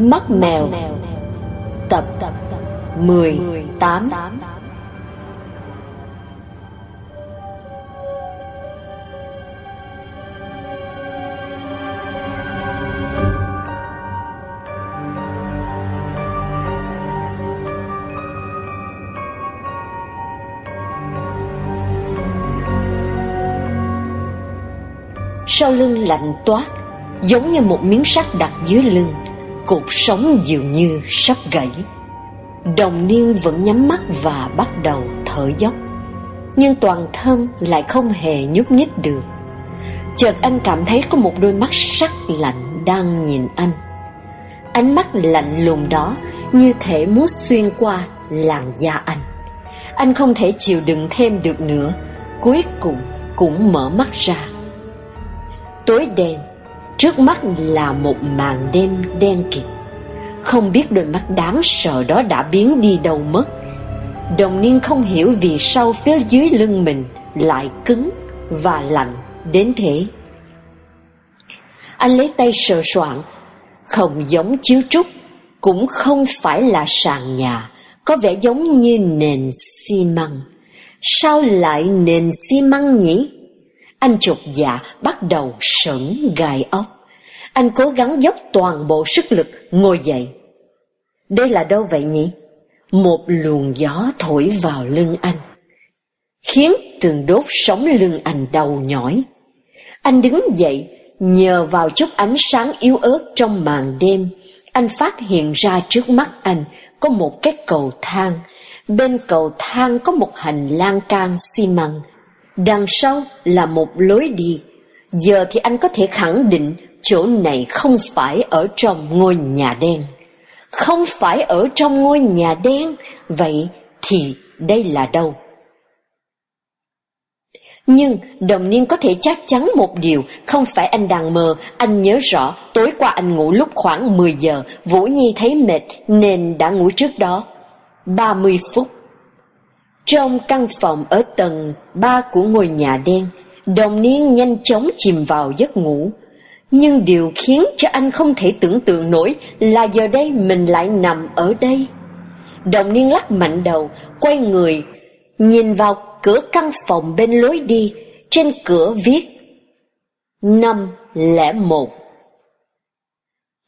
Mắt mèo. Tập 18 Sau lưng lạnh toát, Giống như một miếng sắt đặt dưới lưng cuộc sống dường như sắp gãy. Đồng niên vẫn nhắm mắt và bắt đầu thở dốc. Nhưng toàn thân lại không hề nhúc nhích được. Chợt anh cảm thấy có một đôi mắt sắc lạnh đang nhìn anh. Ánh mắt lạnh lùng đó như thể muốn xuyên qua làn da anh. Anh không thể chịu đựng thêm được nữa. Cuối cùng cũng mở mắt ra. Tối đen Trước mắt là một màn đêm đen kịt. Không biết đôi mắt đáng sợ đó đã biến đi đâu mất. Đồng niên không hiểu vì sao phía dưới lưng mình lại cứng và lạnh đến thế. Anh lấy tay sờ soạn Không giống chiếu trúc, Cũng không phải là sàn nhà, Có vẻ giống như nền xi măng. Sao lại nền xi măng nhỉ? Anh chột dạ bắt đầu sởn gai ốc. Anh cố gắng dốc toàn bộ sức lực ngồi dậy. Đây là đâu vậy nhỉ? Một luồng gió thổi vào lưng anh. Khiến tường đốt sống lưng anh đau nhói. Anh đứng dậy, nhờ vào chút ánh sáng yếu ớt trong màn đêm, anh phát hiện ra trước mắt anh có một cái cầu thang. Bên cầu thang có một hành lang can xi măng Đằng sau là một lối đi. Giờ thì anh có thể khẳng định chỗ này không phải ở trong ngôi nhà đen. Không phải ở trong ngôi nhà đen, vậy thì đây là đâu? Nhưng đồng niên có thể chắc chắn một điều, không phải anh đang mơ, anh nhớ rõ, tối qua anh ngủ lúc khoảng 10 giờ, Vũ Nhi thấy mệt nên đã ngủ trước đó. 30 phút trong căn phòng ở tầng ba của ngôi nhà đen, đồng niên nhanh chóng chìm vào giấc ngủ. Nhưng điều khiến cho anh không thể tưởng tượng nổi là giờ đây mình lại nằm ở đây. Đồng niên lắc mạnh đầu, quay người, nhìn vào cửa căn phòng bên lối đi, trên cửa viết năm lẻ một.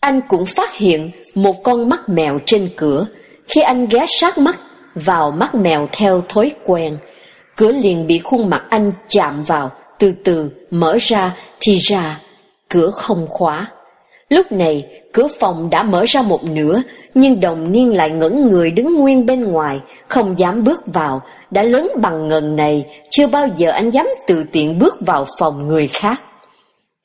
Anh cũng phát hiện một con mắt mèo trên cửa, khi anh ghé sát mắt vào mắt mèo theo thói quen. Cửa liền bị khuôn mặt anh chạm vào, từ từ mở ra thì ra, cửa không khóa. Lúc này, cửa phòng đã mở ra một nửa, nhưng đồng niên lại ngẩn người đứng nguyên bên ngoài, không dám bước vào, đã lớn bằng ngần này, chưa bao giờ anh dám tự tiện bước vào phòng người khác.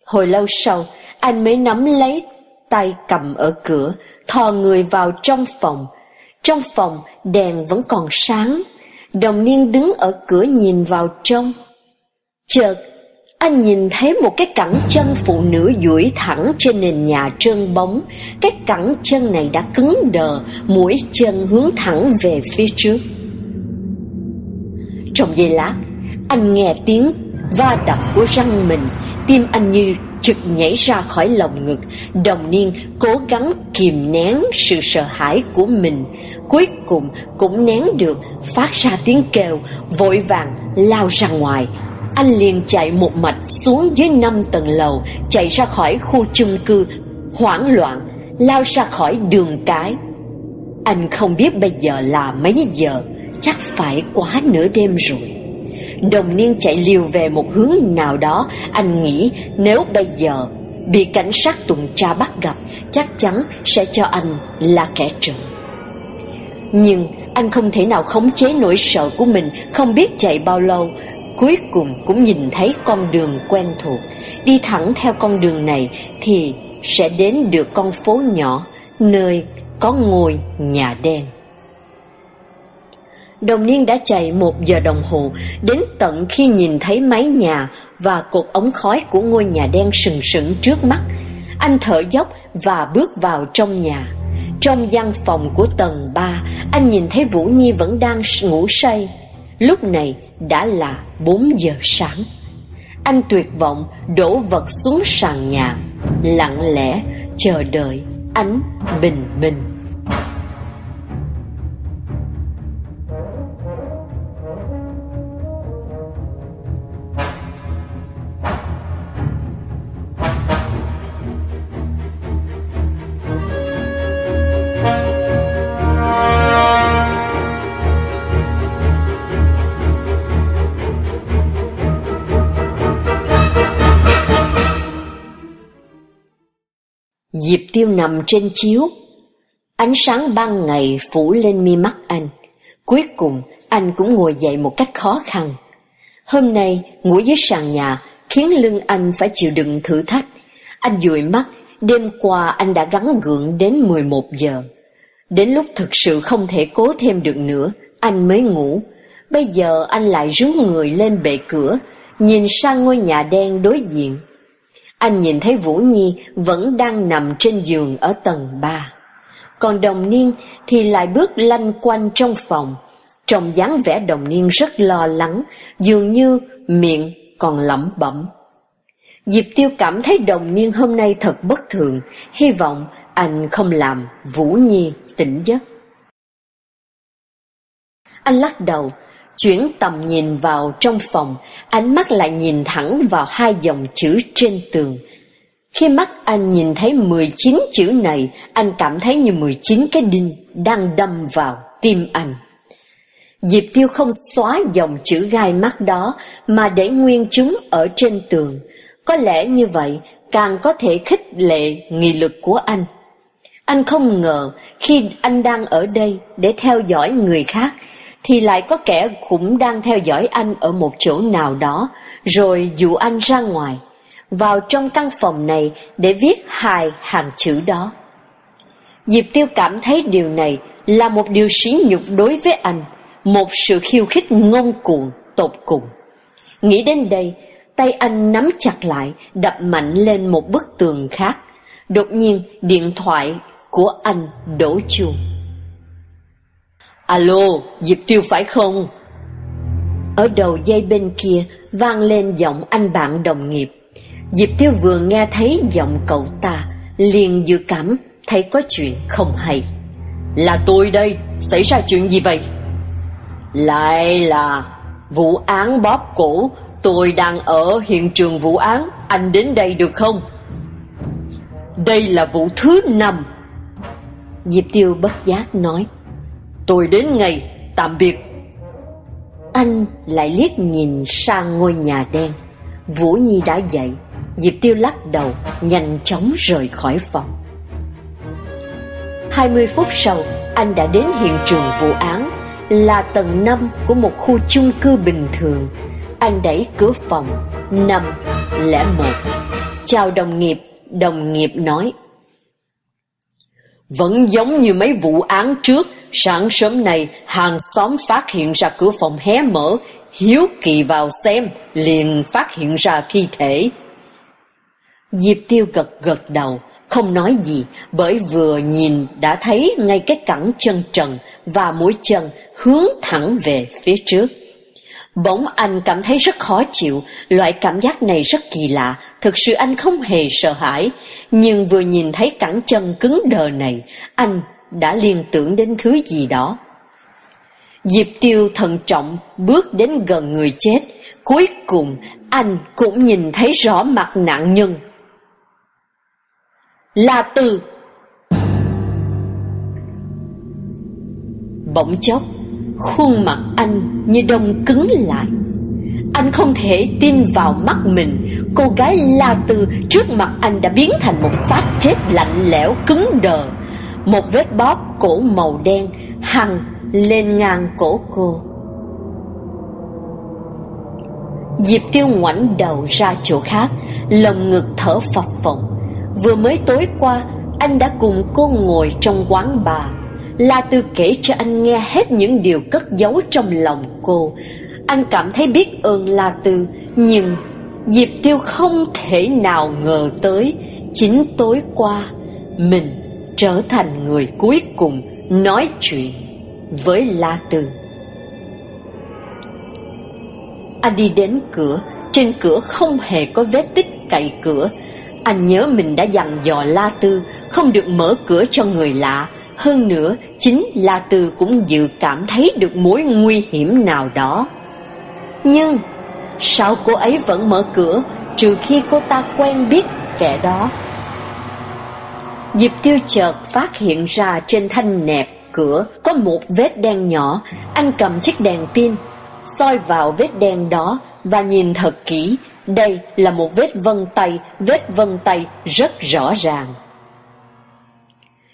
Hồi lâu sau, anh mới nắm lấy tay cầm ở cửa, thò người vào trong phòng, trong phòng, đèn vẫn còn sáng. Đồng niên đứng ở cửa nhìn vào trong. Chợt, anh nhìn thấy một cái cẳng chân phụ nữ duỗi thẳng trên nền nhà trơn bóng. Cái cẳng chân này đã cứng đờ, mũi chân hướng thẳng về phía trước. Trong giây lát, anh nghe tiếng va đập của răng mình, tim anh như trực nhảy ra khỏi lòng ngực, đồng niên cố gắng kìm nén sự sợ hãi của mình, cuối cùng cũng nén được, phát ra tiếng kêu, vội vàng lao ra ngoài. Anh liền chạy một mạch xuống dưới năm tầng lầu, chạy ra khỏi khu chung cư, hoảng loạn, lao ra khỏi đường cái. Anh không biết bây giờ là mấy giờ, chắc phải quá nửa đêm rồi. Đồng niên chạy liều về một hướng nào đó Anh nghĩ nếu bây giờ Bị cảnh sát tuần tra bắt gặp Chắc chắn sẽ cho anh là kẻ trộm nhưng anh không thể nào khống chế nỗi sợ của mình Không biết chạy bao lâu Cuối cùng cũng nhìn thấy con đường quen thuộc Đi thẳng theo con đường này Thì sẽ đến được con phố nhỏ Nơi có ngôi nhà đen Đồng niên đã chạy một giờ đồng hồ, đến tận khi nhìn thấy mái nhà và cột ống khói của ngôi nhà đen sừng sững trước mắt. Anh thở dốc và bước vào trong nhà. Trong văn phòng của tầng 3, anh nhìn thấy Vũ Nhi vẫn đang ngủ say. Lúc này đã là 4 giờ sáng. Anh tuyệt vọng đổ vật xuống sàn nhà, lặng lẽ chờ đợi ánh bình minh. Diệp Tiêu nằm trên chiếu. Ánh sáng ban ngày phủ lên mi mắt anh. Cuối cùng, anh cũng ngồi dậy một cách khó khăn. Hôm nay, ngủ dưới sàn nhà, khiến lưng anh phải chịu đựng thử thách. Anh dụi mắt, đêm qua anh đã gắn gượng đến 11 giờ. Đến lúc thực sự không thể cố thêm được nữa, anh mới ngủ. Bây giờ anh lại rú người lên bệ cửa, nhìn sang ngôi nhà đen đối diện. Anh nhìn thấy Vũ Nhi vẫn đang nằm trên giường ở tầng 3. Còn đồng niên thì lại bước lanh quanh trong phòng. Trong dáng vẻ đồng niên rất lo lắng, dường như miệng còn lẩm bẩm. Diệp Tiêu cảm thấy đồng niên hôm nay thật bất thường, hy vọng anh không làm Vũ Nhi tỉnh giấc. Anh lắc đầu, chuyển tầm nhìn vào trong phòng, ánh mắt lại nhìn thẳng vào hai dòng chữ trên tường. Khi mắt anh nhìn thấy 19 chữ này, anh cảm thấy như 19 cái đinh đang đâm vào tim anh. Diệp Tiêu không xóa dòng chữ gai mắt đó mà để nguyên chúng ở trên tường. Có lẽ như vậy càng có thể khích lệ nghị lực của anh. Anh không ngờ khi anh đang ở đây để theo dõi người khác thì lại có kẻ cũng đang theo dõi anh ở một chỗ nào đó, rồi dụ anh ra ngoài, vào trong căn phòng này để viết hai hàng chữ đó. Diệp Tiêu cảm thấy điều này là một điều sỉ nhục đối với anh, một sự khiêu khích ngông cuồng, tột cùng. Nghĩ đến đây, tay anh nắm chặt lại, đập mạnh lên một bức tường khác. Đột nhiên, điện thoại của anh đổ chuông. Alo, Diệp Tiêu phải không? Ở đầu dây bên kia vang lên giọng anh bạn đồng nghiệp. Diệp Tiêu vừa nghe thấy giọng cậu ta, liền dự cảm thấy có chuyện không hay. Là tôi đây, xảy ra chuyện gì vậy? Lại là vụ án bóp cổ, tôi đang ở hiện trường vụ án, anh đến đây được không? Đây là vụ thứ năm. Diệp Tiêu bất giác nói. Tôi đến ngay, tạm biệt. Anh lại liếc nhìn sang ngôi nhà đen. Vũ Nhi đã dậy, Diệp Tiêu lắc đầu, nhanh chóng rời khỏi phòng. 20 phút sau, anh đã đến hiện trường vụ án, là tầng 5 của một khu chung cư bình thường. Anh đẩy cửa phòng 501. Chào đồng nghiệp, đồng nghiệp nói. Vẫn giống như mấy vụ án trước, Sáng sớm này, hàng xóm phát hiện ra cửa phòng hé mở, hiếu kỳ vào xem, liền phát hiện ra thi thể. Diệp Tiêu gật gật đầu, không nói gì, bởi vừa nhìn đã thấy ngay cái cẳng chân trần và mũi chân hướng thẳng về phía trước. Bỗng anh cảm thấy rất khó chịu, loại cảm giác này rất kỳ lạ, thực sự anh không hề sợ hãi, nhưng vừa nhìn thấy cẳng chân cứng đờ này, anh đã liên tưởng đến thứ gì đó. Diệp Tiêu thận trọng bước đến gần người chết, cuối cùng anh cũng nhìn thấy rõ mặt nạn nhân. Là Từ. Bỗng chốc, khuôn mặt anh như đông cứng lại. Anh không thể tin vào mắt mình, cô gái La Từ trước mặt anh đã biến thành một xác chết lạnh lẽo cứng đờ, một vết bóp cổ màu đen hằn lên ngang cổ cô. Diệp Tiêu ngoảnh đầu ra chỗ khác, lồng ngực thở phập phồng. Vừa mới tối qua, anh đã cùng cô ngồi trong quán bà. La Tư kể cho anh nghe hết những điều cất giấu trong lòng cô. Anh cảm thấy biết ơn La Tư, nhưng Diệp Tiêu không thể nào ngờ tới chính tối qua mình trở thành người cuối cùng nói chuyện với La Tư. Anh đi đến cửa, trên cửa không hề có vết tích cậy cửa. Anh nhớ mình đã dặn dò La Tư không được mở cửa cho người lạ. Hơn nữa, chính La Tư cũng dự cảm thấy được mối nguy hiểm nào đó. Nhưng, sao cô ấy vẫn mở cửa trừ khi cô ta quen biết kẻ đó? Diệp Tiêu chợt phát hiện ra trên thanh nẹp cửa có một vết đen nhỏ. Anh cầm chiếc đèn pin, soi vào vết đen đó và nhìn thật kỹ. Đây là một vết vân tay, vết vân tay rất rõ ràng.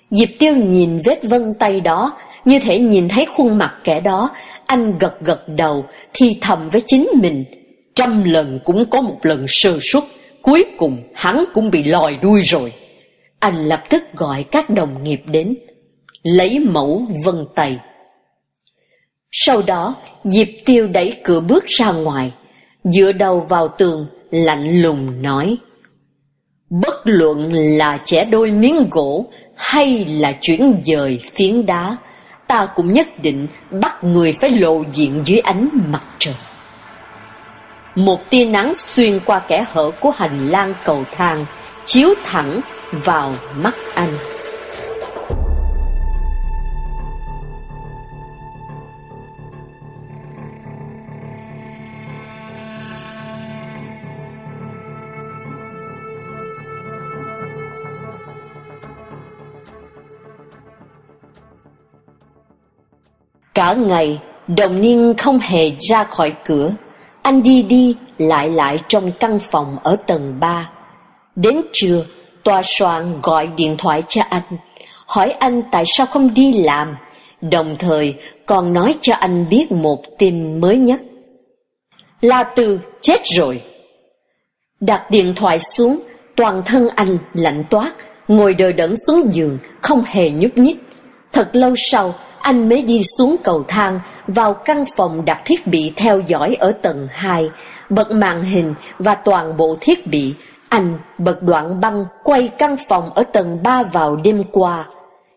Diệp Tiêu nhìn vết vân tay đó, như thể nhìn thấy khuôn mặt kẻ đó, anh gật gật đầu, thi thầm với chính mình. Trăm lần cũng có một lần sơ suất, cuối cùng hắn cũng bị lòi đuôi rồi. Anh lập tức gọi các đồng nghiệp đến, lấy mẫu vân tay. Sau đó, Diệp Tiêu đẩy cửa bước ra ngoài, dựa đầu vào tường, lạnh lùng nói. Bất luận là trẻ đôi miếng gỗ hay là chuyển dời phiến đá, ta cũng nhất định bắt người phải lộ diện dưới ánh mặt trời. Một tia nắng xuyên qua kẻ hở của hành lang cầu thang, chiếu thẳng vào mắt anh. Cả ngày, đồng niên không hề ra khỏi cửa. Anh đi đi, lại lại trong căn phòng ở tầng 3. Đến trưa, tòa soạn gọi điện thoại cho anh, hỏi anh tại sao không đi làm, đồng thời còn nói cho anh biết một tin mới nhất. La Tư chết rồi. Đặt điện thoại xuống, toàn thân anh lạnh toát, ngồi đờ đẫn xuống giường, không hề nhúc nhích. Thật lâu sau, anh mới đi xuống cầu thang, vào căn phòng đặt thiết bị theo dõi ở tầng 2, bật màn hình và toàn bộ thiết bị. Anh bật đoạn băng quay căn phòng ở tầng 3 vào đêm qua.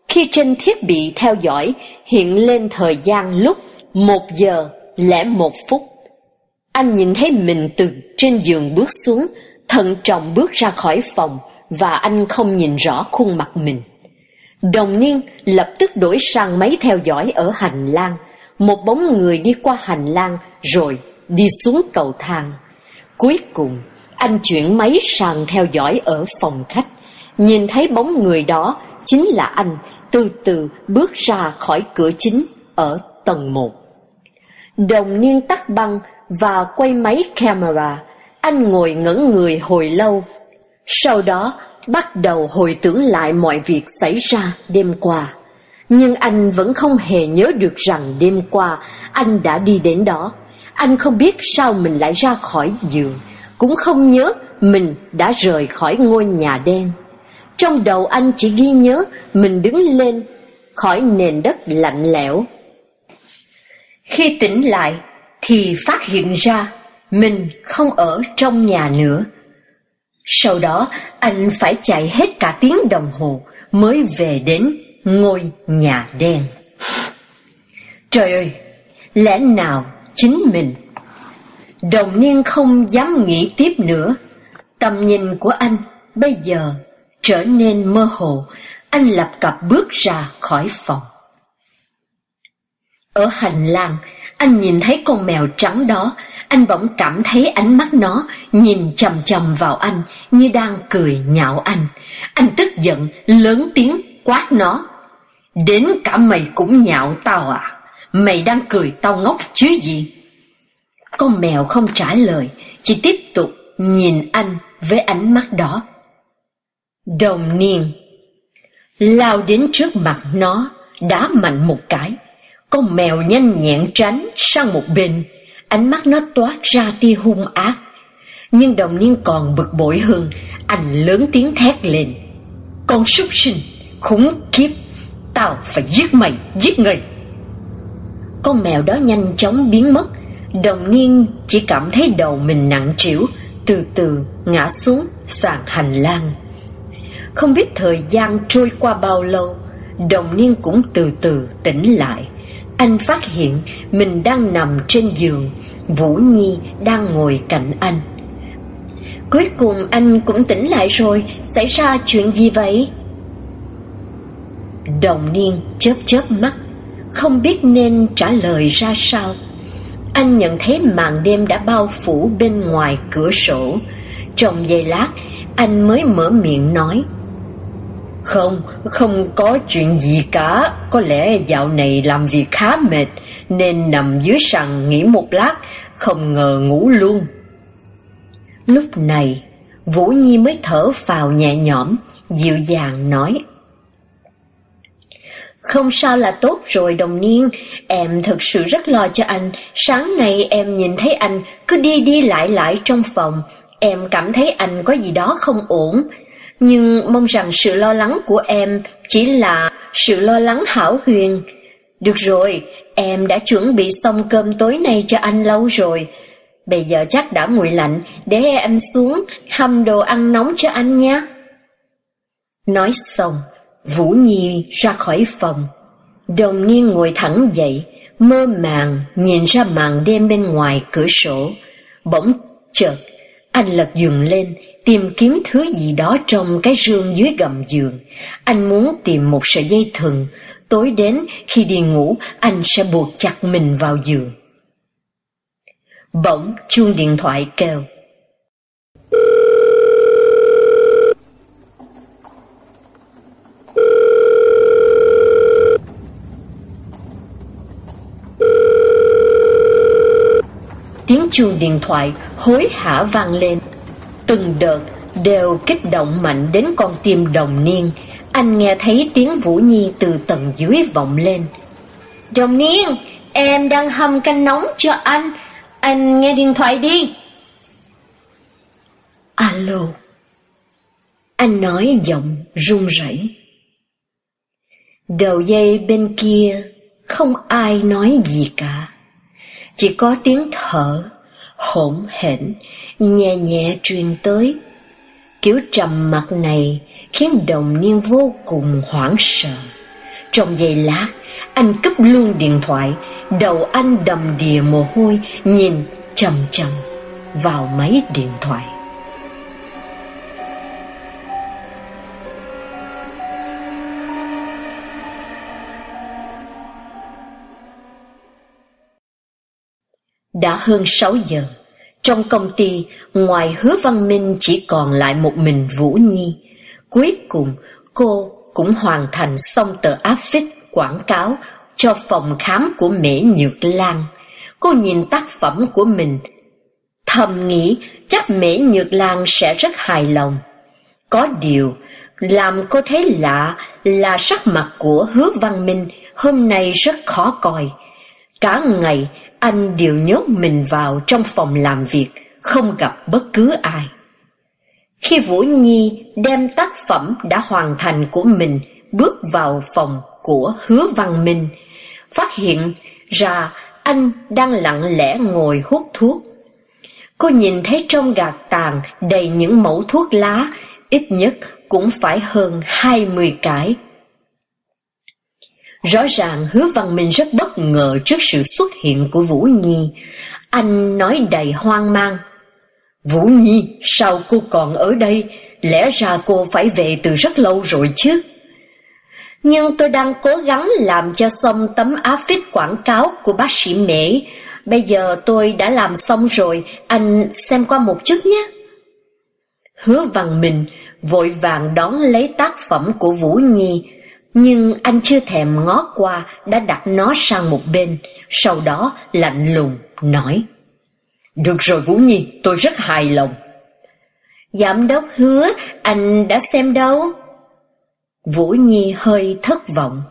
Khi trên thiết bị theo dõi hiện lên thời gian lúc 1 giờ lẻ một phút. Anh nhìn thấy mình từ trên giường bước xuống, thận trọng bước ra khỏi phòng và anh không nhìn rõ khuôn mặt mình. Đồng niên lập tức đổi sang máy theo dõi ở hành lang. Một bóng người đi qua hành lang rồi đi xuống cầu thang. Cuối cùng, anh chuyển máy sàn theo dõi ở phòng khách. Nhìn thấy bóng người đó chính là anh từ từ bước ra khỏi cửa chính ở tầng 1. Đồng niên tắt băng và quay máy camera. Anh ngồi ngẩn người hồi lâu. Sau đó bắt đầu hồi tưởng lại mọi việc xảy ra đêm qua. Nhưng anh vẫn không hề nhớ được rằng đêm qua anh đã đi đến đó. Anh không biết sao mình lại ra khỏi giường, cũng không nhớ mình đã rời khỏi ngôi nhà đen. Trong đầu anh chỉ ghi nhớ mình đứng lên khỏi nền đất lạnh lẽo. Khi tỉnh lại thì phát hiện ra mình không ở trong nhà nữa sau đó anh phải chạy hết cả tiếng đồng hồ mới về đến ngôi nhà đen. Trời ơi, lẽ nào chính mình? Đồng niên không dám nghĩ tiếp nữa. Tầm nhìn của anh bây giờ trở nên mơ hồ, anh lập cập bước ra khỏi phòng. Ở hành lang, anh nhìn thấy con mèo trắng đó anh bỗng cảm thấy ánh mắt nó nhìn chầm chầm vào anh như đang cười nhạo anh. Anh tức giận, lớn tiếng quát nó. Đến cả mày cũng nhạo tao à? Mày đang cười tao ngốc chứ gì? Con mèo không trả lời, chỉ tiếp tục nhìn anh với ánh mắt đó. Đồng niên lao đến trước mặt nó, đá mạnh một cái. Con mèo nhanh nhẹn tránh sang một bên, Ánh mắt nó toát ra tia hung ác Nhưng đồng niên còn bực bội hơn Anh lớn tiếng thét lên Con súc sinh Khủng kiếp Tao phải giết mày Giết người Con mèo đó nhanh chóng biến mất Đồng niên chỉ cảm thấy đầu mình nặng trĩu Từ từ ngã xuống sàn hành lang Không biết thời gian trôi qua bao lâu Đồng niên cũng từ từ tỉnh lại anh phát hiện mình đang nằm trên giường, Vũ Nhi đang ngồi cạnh anh. Cuối cùng anh cũng tỉnh lại rồi, xảy ra chuyện gì vậy? Đồng niên chớp chớp mắt, không biết nên trả lời ra sao. Anh nhận thấy màn đêm đã bao phủ bên ngoài cửa sổ. Trong giây lát, anh mới mở miệng nói. Không, không có chuyện gì cả, có lẽ dạo này làm việc khá mệt, nên nằm dưới sàn nghỉ một lát, không ngờ ngủ luôn. Lúc này, Vũ Nhi mới thở phào nhẹ nhõm, dịu dàng nói. Không sao là tốt rồi đồng niên, em thực sự rất lo cho anh. Sáng nay em nhìn thấy anh cứ đi đi lại lại trong phòng, em cảm thấy anh có gì đó không ổn. Nhưng mong rằng sự lo lắng của em chỉ là sự lo lắng hảo huyền. Được rồi, em đã chuẩn bị xong cơm tối nay cho anh lâu rồi. Bây giờ chắc đã nguội lạnh, để em xuống hâm đồ ăn nóng cho anh nhé. Nói xong, Vũ Nhi ra khỏi phòng. Đồng niên ngồi thẳng dậy, mơ màng nhìn ra màn đêm bên ngoài cửa sổ. Bỗng chợt, anh lật giường lên, tìm kiếm thứ gì đó trong cái rương dưới gầm giường. Anh muốn tìm một sợi dây thừng, tối đến khi đi ngủ anh sẽ buộc chặt mình vào giường. Bỗng chuông điện thoại kêu. Tiếng chuông điện thoại hối hả vang lên. Từng đợt đều kích động mạnh đến con tim đồng niên. Anh nghe thấy tiếng Vũ Nhi từ tầng dưới vọng lên. Đồng niên, em đang hầm canh nóng cho anh. Anh nghe điện thoại đi. Alo. Anh nói giọng run rẩy. Đầu dây bên kia không ai nói gì cả. Chỉ có tiếng thở, hỗn hển, nhẹ nhẹ truyền tới. Kiểu trầm mặc này khiến đồng niên vô cùng hoảng sợ. Trong giây lát, anh cúp luôn điện thoại, đầu anh đầm đìa mồ hôi, nhìn chầm chầm vào máy điện thoại. Đã hơn 6 giờ, trong công ty, ngoài hứa văn minh chỉ còn lại một mình Vũ Nhi. Cuối cùng, cô cũng hoàn thành xong tờ áp phích quảng cáo cho phòng khám của Mễ Nhược Lan. Cô nhìn tác phẩm của mình, thầm nghĩ chắc Mễ Nhược Lan sẽ rất hài lòng. Có điều, làm cô thấy lạ là sắc mặt của hứa văn minh hôm nay rất khó coi. Cả ngày, anh đều nhốt mình vào trong phòng làm việc, không gặp bất cứ ai. Khi Vũ Nhi đem tác phẩm đã hoàn thành của mình bước vào phòng của Hứa Văn Minh, phát hiện ra anh đang lặng lẽ ngồi hút thuốc. Cô nhìn thấy trong gạt tàn đầy những mẫu thuốc lá, ít nhất cũng phải hơn hai mươi cái. Rõ ràng hứa văn minh rất bất ngờ trước sự xuất hiện của Vũ Nhi. Anh nói đầy hoang mang. Vũ Nhi, sao cô còn ở đây? Lẽ ra cô phải về từ rất lâu rồi chứ? Nhưng tôi đang cố gắng làm cho xong tấm áp phích quảng cáo của bác sĩ Mễ. Bây giờ tôi đã làm xong rồi, anh xem qua một chút nhé. Hứa văn minh vội vàng đón lấy tác phẩm của Vũ Nhi, nhưng anh chưa thèm ngó qua đã đặt nó sang một bên, sau đó lạnh lùng nói. Được rồi Vũ Nhi, tôi rất hài lòng. Giám đốc hứa, anh đã xem đâu? Vũ Nhi hơi thất vọng.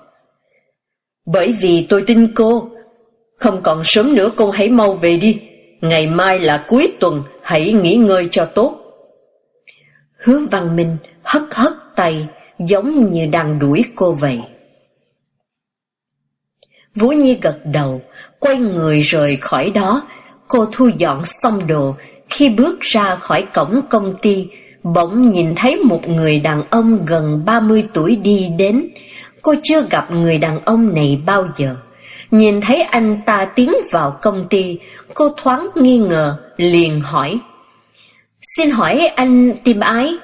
Bởi vì tôi tin cô, không còn sớm nữa cô hãy mau về đi, ngày mai là cuối tuần, hãy nghỉ ngơi cho tốt. Hứa Văn Minh hất hất tay, giống như đang đuổi cô vậy. Vũ Nhi gật đầu, quay người rời khỏi đó, cô thu dọn xong đồ, khi bước ra khỏi cổng công ty, bỗng nhìn thấy một người đàn ông gần 30 tuổi đi đến. Cô chưa gặp người đàn ông này bao giờ. Nhìn thấy anh ta tiến vào công ty, cô thoáng nghi ngờ, liền hỏi. Xin hỏi anh tìm ai?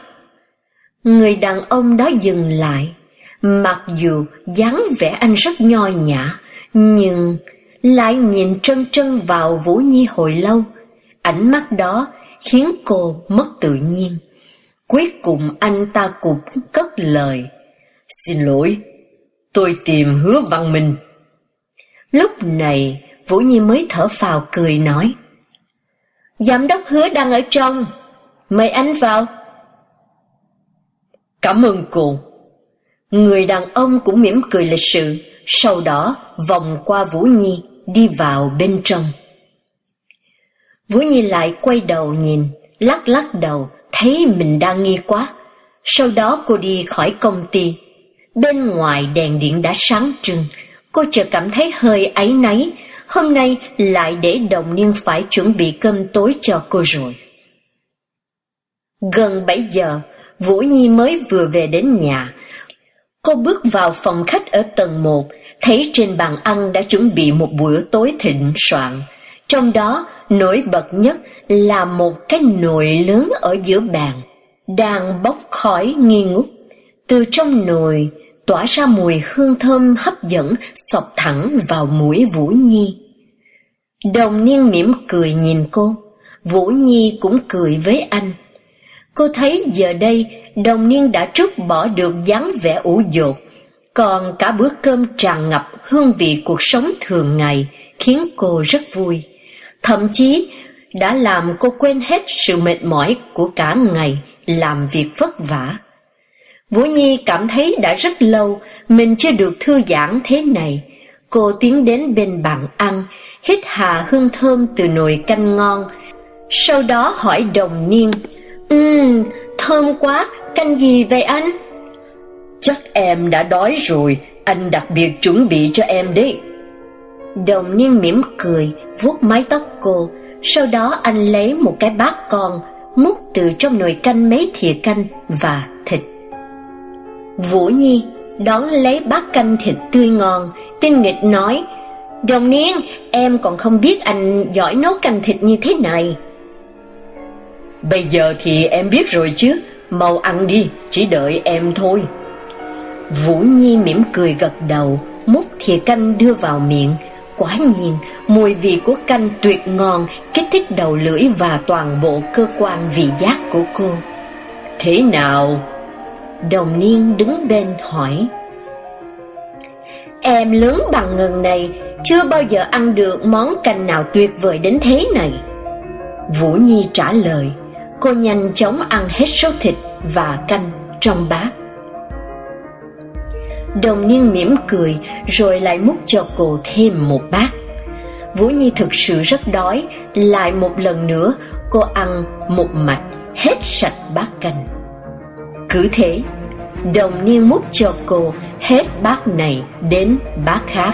Người đàn ông đó dừng lại. Mặc dù dáng vẻ anh rất nho nhã, nhưng lại nhìn trân trân vào Vũ Nhi hồi lâu. Ánh mắt đó khiến cô mất tự nhiên. Cuối cùng anh ta cũng cất lời. Xin lỗi, tôi tìm hứa văn minh. Lúc này, Vũ Nhi mới thở phào cười nói. Giám đốc hứa đang ở trong, mời anh vào. Cảm ơn cô. Người đàn ông cũng mỉm cười lịch sự, sau đó vòng qua Vũ Nhi, đi vào bên trong. Vũ Nhi lại quay đầu nhìn, lắc lắc đầu, thấy mình đang nghi quá. Sau đó cô đi khỏi công ty. Bên ngoài đèn điện đã sáng trưng, cô chợt cảm thấy hơi áy náy, hôm nay lại để đồng niên phải chuẩn bị cơm tối cho cô rồi. Gần 7 giờ, Vũ Nhi mới vừa về đến nhà. Cô bước vào phòng khách ở tầng 1, thấy trên bàn ăn đã chuẩn bị một bữa tối thịnh soạn. Trong đó, nổi bật nhất là một cái nồi lớn ở giữa bàn, đang bốc khói nghi ngút. Từ trong nồi tỏa ra mùi hương thơm hấp dẫn sọc thẳng vào mũi Vũ Nhi. Đồng niên mỉm cười nhìn cô, Vũ Nhi cũng cười với anh. Cô thấy giờ đây đồng niên đã trút bỏ được dáng vẻ ủ dột, còn cả bữa cơm tràn ngập hương vị cuộc sống thường ngày khiến cô rất vui. Thậm chí đã làm cô quên hết sự mệt mỏi của cả ngày làm việc vất vả. Vũ Nhi cảm thấy đã rất lâu mình chưa được thư giãn thế này. Cô tiến đến bên bàn ăn, hít hà hương thơm từ nồi canh ngon. Sau đó hỏi đồng niên, Ừm, thơm quá, canh gì vậy anh? Chắc em đã đói rồi, anh đặc biệt chuẩn bị cho em đấy. Đồng niên mỉm cười, vuốt mái tóc cô, sau đó anh lấy một cái bát con, múc từ trong nồi canh mấy thìa canh và thịt. Vũ Nhi đón lấy bát canh thịt tươi ngon, tinh nghịch nói, Đồng niên, em còn không biết anh giỏi nấu canh thịt như thế này. Bây giờ thì em biết rồi chứ, mau ăn đi, chỉ đợi em thôi. Vũ Nhi mỉm cười gật đầu, múc thìa canh đưa vào miệng, Quả nhiên, mùi vị của canh tuyệt ngon, kích thích đầu lưỡi và toàn bộ cơ quan vị giác của cô. Thế nào? Đồng niên đứng bên hỏi. Em lớn bằng ngần này, chưa bao giờ ăn được món canh nào tuyệt vời đến thế này. Vũ Nhi trả lời, cô nhanh chóng ăn hết số thịt và canh trong bát. Đồng niên mỉm cười rồi lại múc cho cô thêm một bát. Vũ Nhi thực sự rất đói, lại một lần nữa cô ăn một mạch hết sạch bát canh. Cứ thế, đồng niên múc cho cô hết bát này đến bát khác.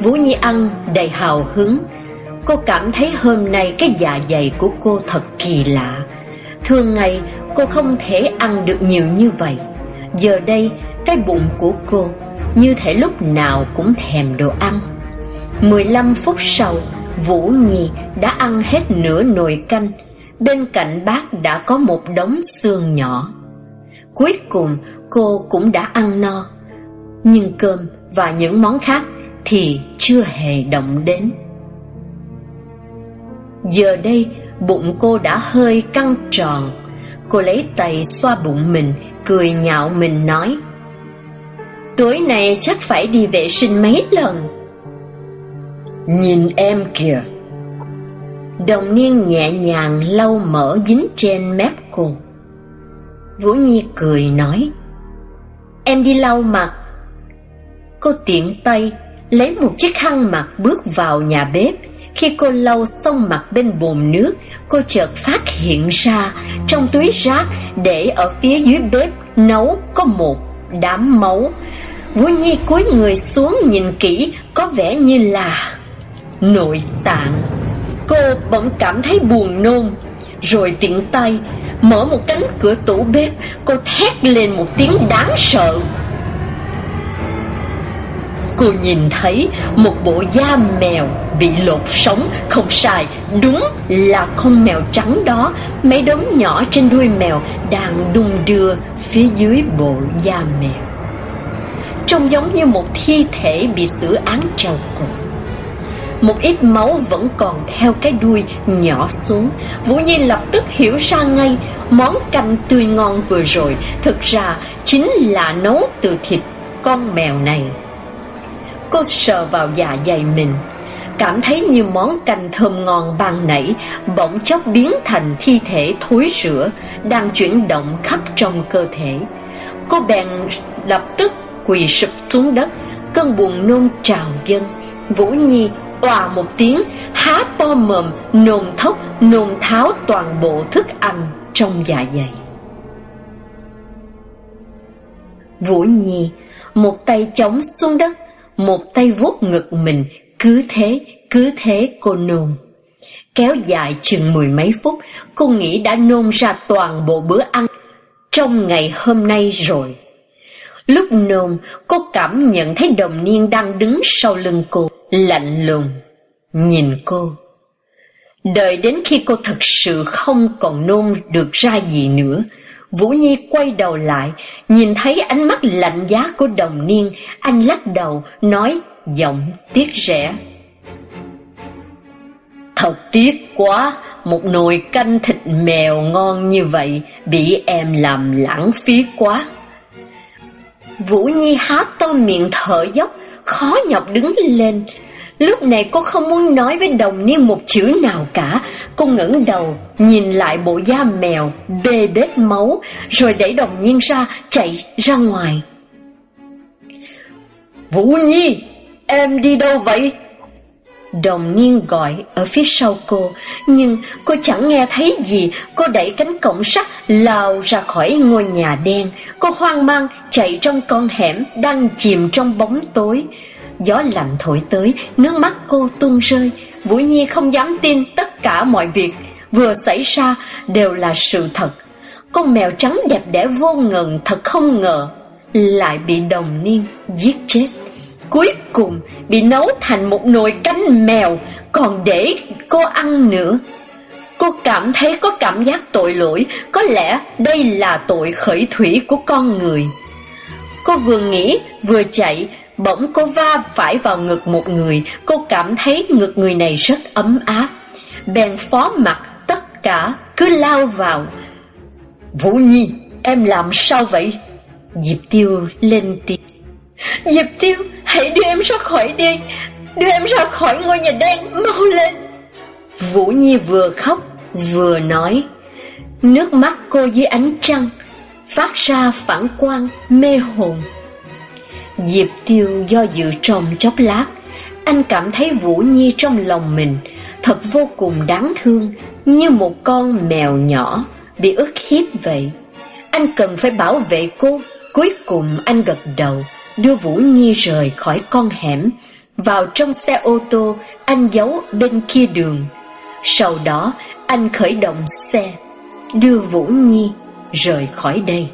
Vũ Nhi ăn đầy hào hứng. Cô cảm thấy hôm nay cái dạ dày của cô thật kỳ lạ. Thường ngày, cô không thể ăn được nhiều như vậy. Giờ đây, cái bụng của cô như thể lúc nào cũng thèm đồ ăn. 15 phút sau, Vũ Nhi đã ăn hết nửa nồi canh. Bên cạnh bác đã có một đống xương nhỏ. Cuối cùng, cô cũng đã ăn no. Nhưng cơm và những món khác thì chưa hề động đến. Giờ đây bụng cô đã hơi căng tròn. Cô lấy tay xoa bụng mình, Cười nhạo mình nói, Tối nay chắc phải đi vệ sinh mấy lần. Nhìn em kìa. Đồng niên nhẹ nhàng lau mỡ dính trên mép cô. Vũ Nhi cười nói, Em đi lau mặt. Cô tiện tay lấy một chiếc khăn mặt bước vào nhà bếp khi cô lau xong mặt bên bồn nước, Cô chợt phát hiện ra Trong túi rác để ở phía dưới bếp nấu có một đám máu. Vũ Nhi cúi người xuống nhìn kỹ, Có vẻ như là Nội tạng. Cô bỗng cảm thấy buồn nôn, Rồi tiện tay Mở một cánh cửa tủ bếp. Cô thét lên một tiếng đáng sợ. Cô nhìn thấy một bộ da mèo bị lột sống Không sai, đúng là con mèo trắng đó. Mấy đốm nhỏ trên đuôi mèo đang đung đưa phía dưới bộ da mèo. Trông giống như một thi thể bị xử án trào cổ một ít máu vẫn còn theo cái đuôi nhỏ xuống. Vũ Nhi lập tức hiểu ra ngay Món canh tươi ngon vừa rồi Thực ra chính là nấu từ thịt con mèo này. Cô sờ vào dạ dày mình. Cảm thấy như món canh thơm ngon ban nãy Bỗng chốc biến thành thi thể thối rữa Đang chuyển động khắp trong cơ thể. Cô bèn lập tức quỳ sụp xuống đất, Cơn buồn nôn trào dâng. Vũ Nhi òa một tiếng, há to mồm, nôn thốc, nôn tháo toàn bộ thức ăn trong dạ dày. Vũ Nhi, một tay chống xuống đất một tay vuốt ngực mình cứ thế cứ thế cô nôn kéo dài chừng mười mấy phút cô nghĩ đã nôn ra toàn bộ bữa ăn trong ngày hôm nay rồi lúc nôn cô cảm nhận thấy đồng niên đang đứng sau lưng cô lạnh lùng nhìn cô. Đợi đến khi cô thật sự không còn nôn được ra gì nữa, Vũ Nhi quay đầu lại, nhìn thấy ánh mắt lạnh giá của đồng niên, anh lắc đầu, nói giọng tiếc rẻ. Thật tiếc quá, một nồi canh thịt mèo ngon như vậy, bị em làm lãng phí quá. Vũ Nhi há to miệng thở dốc, khó nhọc đứng lên, Lúc này cô không muốn nói với đồng niên một chữ nào cả. Cô ngẩng đầu, Nhìn lại bộ da mèo, Bê bết máu, Rồi đẩy đồng niên ra, chạy ra ngoài. Vũ Nhi, Em đi đâu vậy? Đồng niên gọi ở phía sau cô, Nhưng cô chẳng nghe thấy gì. Cô đẩy cánh cổng sắt lao ra khỏi ngôi nhà đen. Cô hoang mang chạy trong con hẻm Đang chìm trong bóng tối. Gió lạnh thổi tới, nước mắt cô tuôn rơi. Vũ Nhi không dám tin tất cả mọi việc vừa xảy ra đều là sự thật. Con mèo trắng đẹp đẽ vô ngần thật không ngờ lại bị đồng niên giết chết. Cuối cùng bị nấu thành một nồi canh mèo còn để cô ăn nữa. Cô cảm thấy có cảm giác tội lỗi, có lẽ đây là tội khởi thủy của con người. Cô vừa nghĩ vừa chạy Bỗng cô va phải vào ngực một người, cô cảm thấy ngực người này rất ấm áp. Bèn phó mặt tất cả, cứ lao vào. Vũ Nhi, em làm sao vậy? Diệp Tiêu lên tiếng. Diệp Tiêu, hãy đưa em ra khỏi đây, đưa em ra khỏi ngôi nhà đen, mau lên. Vũ Nhi vừa khóc, vừa nói. Nước mắt cô dưới ánh trăng, phát ra phản quang, mê hồn. Diệp Tiêu do dự trong chốc lát, anh cảm thấy Vũ Nhi trong lòng mình thật vô cùng đáng thương, như một con mèo nhỏ bị ức hiếp vậy. Anh cần phải bảo vệ cô, cuối cùng anh gật đầu, đưa Vũ Nhi rời khỏi con hẻm, vào trong xe ô tô anh giấu bên kia đường. Sau đó anh khởi động xe, đưa Vũ Nhi rời khỏi đây.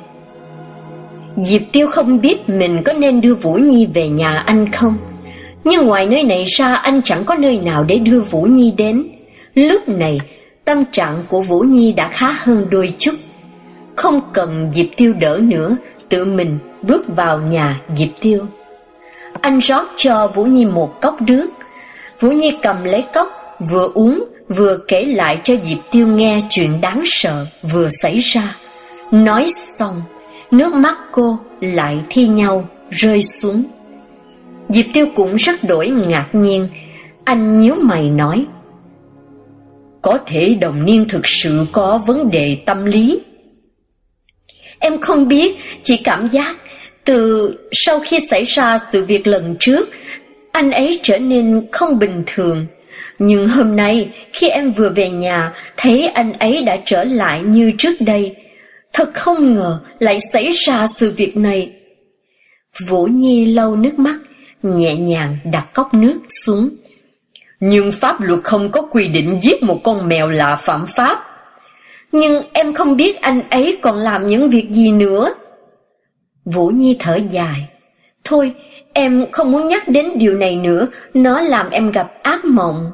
Diệp Tiêu không biết mình có nên đưa Vũ Nhi về nhà anh không. Nhưng ngoài nơi này ra, anh chẳng có nơi nào để đưa Vũ Nhi đến. Lúc này, tâm trạng của Vũ Nhi đã khá hơn đôi chút. Không cần Diệp Tiêu đỡ nữa, Tự mình bước vào nhà Diệp Tiêu. Anh rót cho Vũ Nhi một cốc nước. Vũ Nhi cầm lấy cốc, vừa uống, vừa kể lại cho Diệp Tiêu nghe chuyện đáng sợ vừa xảy ra. Nói xong Nước mắt cô lại thi nhau rơi xuống. Diệp Tiêu cũng rất đổi ngạc nhiên. Anh nhíu mày nói Có thể đồng niên thực sự có vấn đề tâm lý. Em không biết, chỉ cảm giác Từ sau khi xảy ra sự việc lần trước Anh ấy trở nên không bình thường. Nhưng hôm nay khi em vừa về nhà Thấy anh ấy đã trở lại như trước đây Thật không ngờ lại xảy ra sự việc này. Vũ Nhi lau nước mắt, nhẹ nhàng đặt cốc nước xuống. Nhưng pháp luật không có quy định giết một con mèo là phạm pháp. Nhưng em không biết anh ấy còn làm những việc gì nữa. Vũ Nhi thở dài. Thôi, em không muốn nhắc đến điều này nữa, nó làm em gặp ác mộng.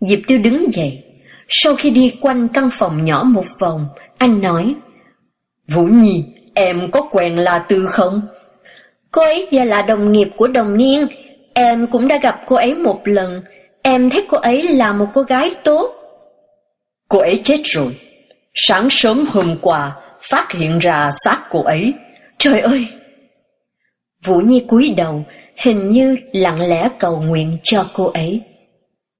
Diệp Tiêu đứng dậy, sau khi đi quanh căn phòng nhỏ một vòng, anh nói, Vũ Nhi, em có quen La Tư không? Cô ấy giờ là đồng nghiệp của đồng niên, em cũng đã gặp cô ấy một lần, em thấy cô ấy là một cô gái tốt. Cô ấy chết rồi, sáng sớm hôm qua phát hiện ra xác cô ấy. Trời ơi! Vũ Nhi cúi đầu, hình như lặng lẽ cầu nguyện cho cô ấy.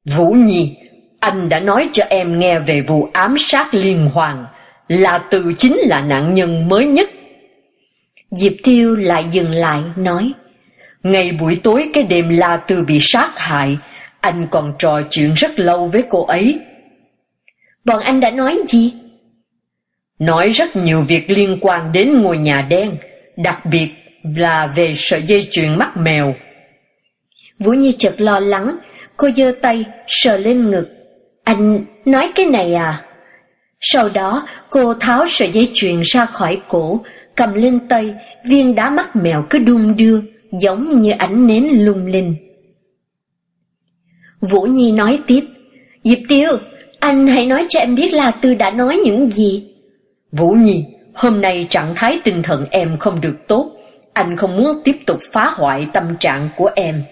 Vũ Nhi, anh đã nói cho em nghe về vụ ám sát liên hoàng, là từ chính là nạn nhân mới nhất. Diệp Tiêu lại dừng lại, nói, Ngày buổi tối cái đêm La Tư bị sát hại, anh còn trò chuyện rất lâu với cô ấy. Bọn anh đã nói gì? Nói rất nhiều việc liên quan đến ngôi nhà đen, đặc biệt là về sợi dây chuyền mắt mèo. Vũ Nhi chợt lo lắng, cô giơ tay sờ lên ngực. Anh nói cái này à? Sau đó cô tháo sợi dây chuyền ra khỏi cổ, cầm lên tay, viên đá mắt mèo cứ đung đưa, giống như ánh nến lung linh. Vũ Nhi nói tiếp, Diệp Tiêu, anh hãy nói cho em biết là Tư đã nói những gì. Vũ Nhi, hôm nay trạng thái tinh thần em không được tốt, anh không muốn tiếp tục phá hoại tâm trạng của em.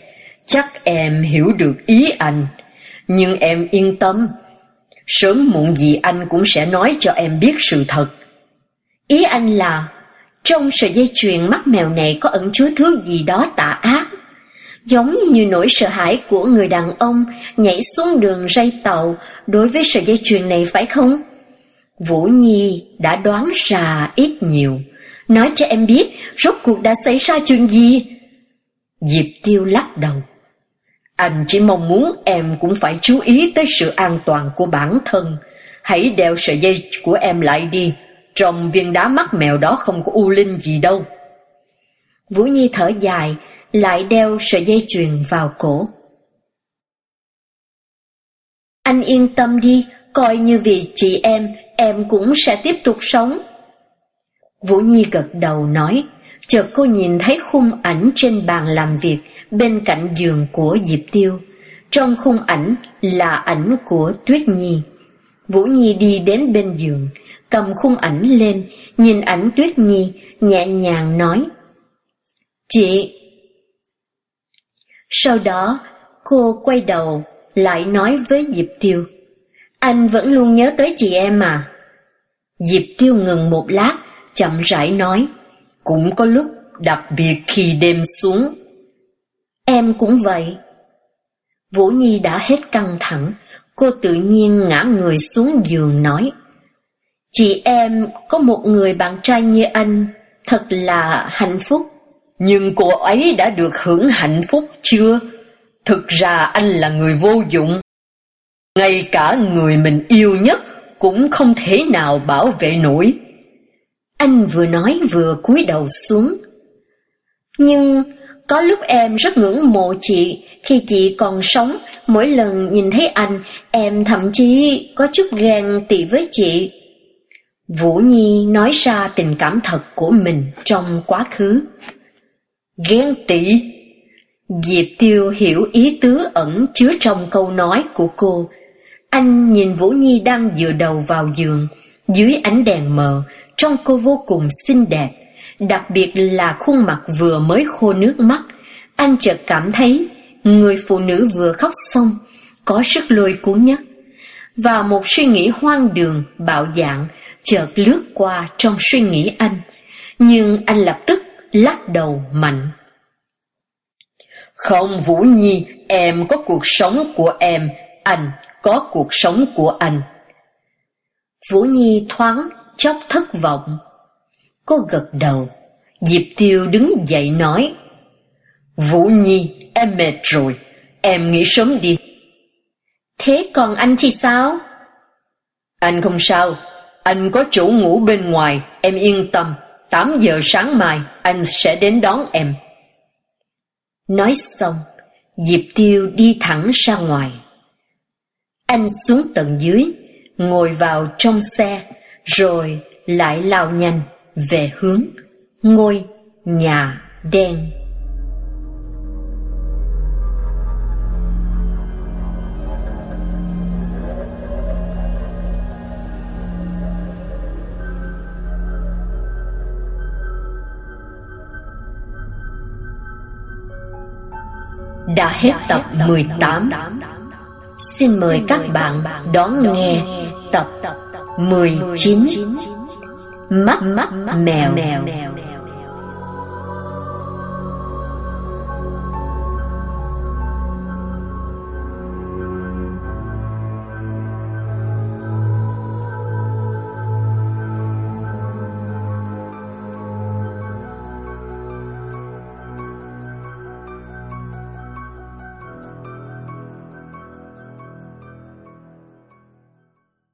Chắc em hiểu được ý anh, nhưng em yên tâm, sớm muộn gì anh cũng sẽ nói cho em biết sự thật. Ý anh là, trong sợi dây chuyền mắt mèo này có ẩn chứa thứ gì đó tà ác, giống như nỗi sợ hãi của người đàn ông nhảy xuống đường ray tàu đối với sợi dây chuyền này phải không? Vũ Nhi đã đoán ra ít nhiều. Nói cho em biết, rốt cuộc đã xảy ra chuyện gì? Diệp Tiêu lắc đầu. Anh chỉ mong muốn em cũng phải chú ý tới sự an toàn của bản thân. Hãy đeo sợi dây của em lại đi. Trong viên đá mắt mèo đó không có u linh gì đâu. Vũ Nhi thở dài, lại đeo sợi dây chuyền vào cổ. Anh yên tâm đi, coi như vì chị em, em cũng sẽ tiếp tục sống. Vũ Nhi gật đầu nói, chợt cô nhìn thấy khung ảnh trên bàn làm việc bên cạnh giường của Diệp Tiêu. Trong khung ảnh là ảnh của Tuyết Nhi. Vũ Nhi đi đến bên giường, cầm khung ảnh lên, nhìn ảnh Tuyết Nhi, nhẹ nhàng nói. Chị! Sau đó, cô quay đầu, lại nói với Diệp Tiêu. Anh vẫn luôn nhớ tới chị em mà. Diệp Tiêu ngừng một lát, chậm rãi nói, cũng có lúc đặc biệt khi đêm xuống. Em cũng vậy. Vũ Nhi đã hết căng thẳng, cô tự nhiên ngã người xuống giường nói. Chị em có một người bạn trai như anh, thật là hạnh phúc. Nhưng cô ấy đã được hưởng hạnh phúc chưa? Thực ra anh là người vô dụng. Ngay cả người mình yêu nhất cũng không thể nào bảo vệ nổi. Anh vừa nói vừa cúi đầu xuống. Nhưng có lúc em rất ngưỡng mộ chị, khi chị còn sống, mỗi lần nhìn thấy anh, em thậm chí có chút ghen tị với chị. Vũ Nhi nói ra tình cảm thật của mình trong quá khứ. Ghen tị? Diệp Tiêu hiểu ý tứ ẩn chứa trong câu nói của cô. Anh nhìn Vũ Nhi đang dựa đầu vào giường, dưới ánh đèn mờ, trong cô vô cùng xinh đẹp, đặc biệt là khuôn mặt vừa mới khô nước mắt. Anh chợt cảm thấy người phụ nữ vừa khóc xong, có sức lôi cuốn nhất. Và một suy nghĩ hoang đường, bạo dạng, chợt lướt qua trong suy nghĩ anh. Nhưng anh lập tức lắc đầu mạnh. Không Vũ Nhi, em có cuộc sống của em, anh có cuộc sống của anh. Vũ Nhi thoáng chốc thất vọng. Cô gật đầu, Diệp Tiêu đứng dậy nói, Vũ Nhi, em mệt rồi, em nghỉ sớm đi. Thế còn anh thì sao? Anh không sao, anh có chỗ ngủ bên ngoài, em yên tâm, 8 giờ sáng mai anh sẽ đến đón em. Nói xong, Diệp Tiêu đi thẳng ra ngoài. Anh xuống tầng dưới, ngồi vào trong xe, rồi lại lao nhanh về hướng ngôi nhà đen. Đã hết tập 18 Xin mời các bạn đón nghe tập 19 Mắt mắt mèo mèo.